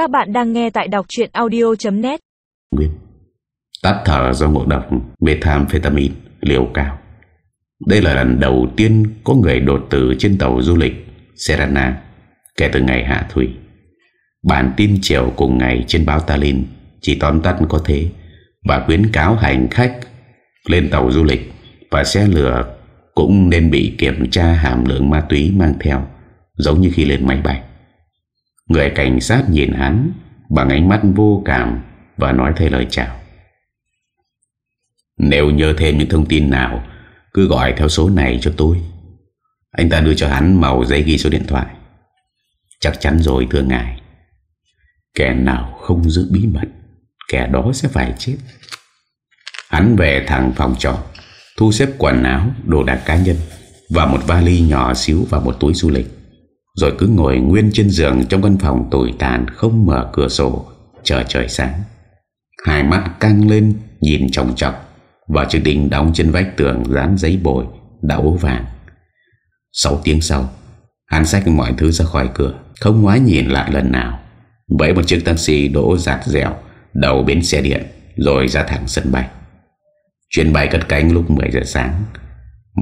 Các bạn đang nghe tại đọc chuyện audio.net Nguyên. Tắt thở do ngộ độc methamphetamine, liều cao. Đây là lần đầu tiên có người đột tử trên tàu du lịch Serana kể từ ngày hạ thủy. Bản tin chiều cùng ngày trên báo Tallinn chỉ tóm tắt có thế và khuyến cáo hành khách lên tàu du lịch và xe lửa cũng nên bị kiểm tra hàm lượng ma túy mang theo, giống như khi lên máy bay. Người cảnh sát nhìn hắn bằng ánh mắt vô cảm và nói thay lời chào. Nếu nhớ thêm những thông tin nào, cứ gọi theo số này cho tôi. Anh ta đưa cho hắn màu giấy ghi số điện thoại. Chắc chắn rồi thưa ngài. Kẻ nào không giữ bí mật, kẻ đó sẽ phải chết. Hắn về thẳng phòng trọ, thu xếp quần áo, đồ đạc cá nhân và một vali nhỏ xíu và một túi du lịch. Rồi cứ ngồi nguyên trên giường trong căn phòng tồi tàn không mở cửa sổ chờ trời sáng. Hai mắt căng lên nhìn trọng chọc và chiếc đinh đóng trên vách tường dán giấy bồi đã ố vàng. Sáu tiếng sau, hắn xách mọi thứ ra khỏi cửa, không ngoái nhìn lại lần nào. Vậy một chiếc taxi đỗ giạt dẻo đầu bến xe điện rồi ra thẳng sân bay. Chuyến bay cất cánh lúc 10 giờ sáng.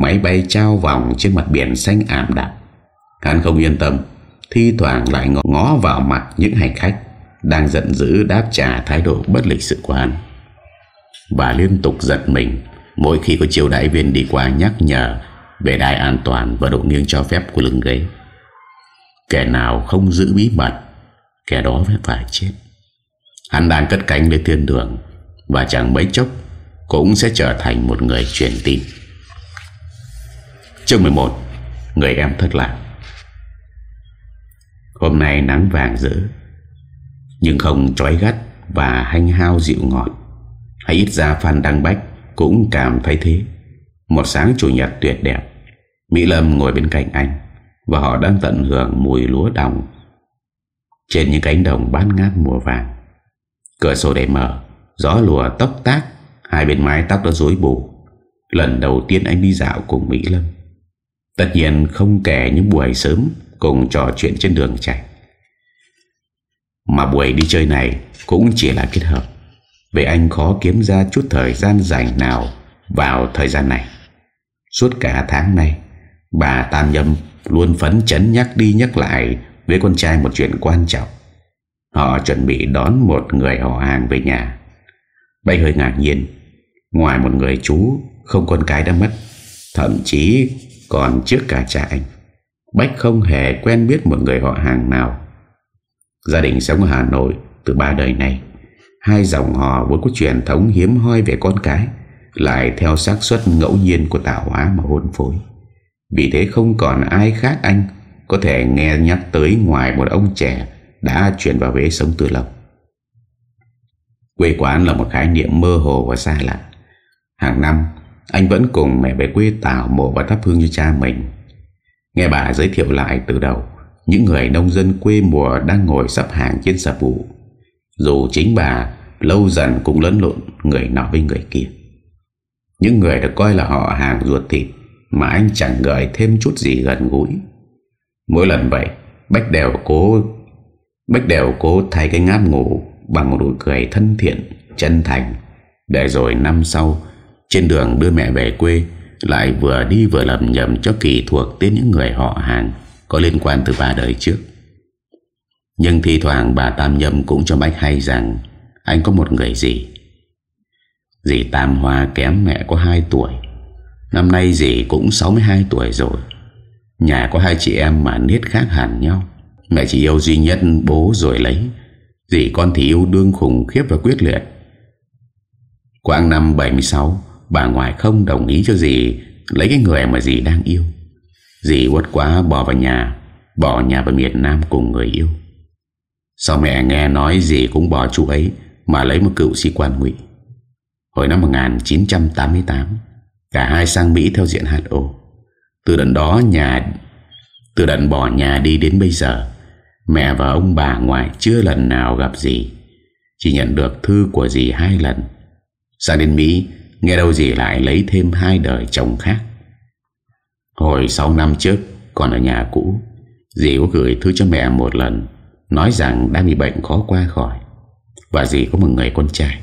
Máy bay trao vòng trên mặt biển xanh ảm đạm. Hắn không yên tâm Thi thoảng lại ngó, vào mặt những hành khách Đang giận dữ đáp trả thái độ bất lịch sự của hắn. Và liên tục giật mình Mỗi khi có chiều đại viên đi qua nhắc nhở Về đài an toàn và độ nghiêng cho phép của lưng ghế. Kẻ nào không giữ bí mật Kẻ đó phải phải chết. Hắn đang cất cánh lên thiên đường Và chẳng mấy chốc Cũng sẽ trở thành một người truyền tin. Chương 11 Người em thất lạc. Hôm nay nắng vàng rỡ Nhưng không trói gắt Và hanh hao dịu ngọt. Hay ít ra Phan Đăng Bách Cũng cảm thấy thế. Một sáng chủ nhật tuyệt đẹp, Mỹ Lâm ngồi bên cạnh anh Và họ đang tận hưởng mùi lúa đồng. Trên những cánh đồng bát ngát mùa vàng, Cửa sổ đầy mở, Gió lùa tóc tác, Hai bên mái tóc đã rối bù. Lần đầu tiên anh đi dạo cùng Mỹ Lâm. Tất nhiên không kể những buổi sớm Cùng trò chuyện trên đường chạy. Mà buổi đi chơi này Cũng chỉ là kết hợp, Vì anh khó kiếm ra chút thời gian rảnh nào Vào thời gian này. Suốt cả tháng nay, Bà Tam Nhâm luôn phấn chấn nhắc đi nhắc lại Với con trai một chuyện quan trọng. Họ chuẩn bị đón một người họ hàng về nhà. Bây hơi ngạc nhiên, Ngoài một người chú Không con cái đã mất, Thậm chí còn trước cả cha anh. Bách không hề quen biết một người họ hàng nào. Gia đình sống ở Hà Nội từ ba đời này, Hai dòng họ vốn có truyền thống hiếm hoi về con cái, Lại theo xác suất ngẫu nhiên của tạo hóa mà hôn phối. Vì thế không còn ai khác anh Có thể nghe nhắc tới ngoài một ông trẻ Đã chuyển vào Huế sống từ lâu. Quê quán là một khái niệm mơ hồ và xa lạ. Hàng năm, Anh vẫn cùng mẹ về quê tảo mộ và thắp hương cho cha mình. Nghe bà giới thiệu lại từ đầu, Những người nông dân quê mùa Đang ngồi sắp hàng trên sạp vụ Dù chính bà, Lâu dần cũng lẫn lộn Người nọ với người kia. Những người được coi là họ hàng ruột thịt, Mà anh chẳng gợi thêm chút gì gần gũi. Mỗi lần vậy, Bách đều cố, Bách đều cố thay cái ngáp ngủ Bằng một nụ cười thân thiện, Chân thành. Để rồi năm sau, Trên đường đưa mẹ về quê lại vừa đi vừa lầm nhầm cho kỳ thuộc tên những người họ hàng có liên quan từ ba đời trước. Nhưng thi thoảng bà Tam Nhâm cũng cho Bách hay rằng, anh có một người gì. Dì Tam Hoa kém mẹ có 2 tuổi. Năm nay dì cũng 62 tuổi rồi. Nhà có hai chị em mà nết khác hẳn nhau. Mẹ chỉ yêu duy nhất bố rồi lấy. Dì con thì yêu đương khủng khiếp và quyết liệt. Quang năm 76 Bà ngoại không đồng ý cho dì Lấy cái người mà dì đang yêu. Dì uất quá bỏ vào nhà, Bỏ nhà vào miền Nam cùng người yêu. Sau mẹ nghe nói dì cũng bỏ chú ấy Mà lấy một cựu sĩ quan ngụy? Hồi năm 1988 Cả hai sang Mỹ theo diện HO Từ đợt đó nhà, Từ đợt bỏ nhà đi đến bây giờ, Mẹ và ông bà ngoại chưa lần nào gặp dì. Chỉ nhận được thư của dì hai lần. Sang đến Mỹ Nghe đâu gì lại lấy thêm hai đời chồng khác. Hồi 6 năm trước Còn ở nhà cũ, Dì có gửi thư cho mẹ một lần, Nói rằng đang bị bệnh khó qua khỏi, Và dì có một người con trai.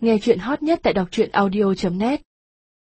Nghe chuyện hot nhất tại đọc audio.net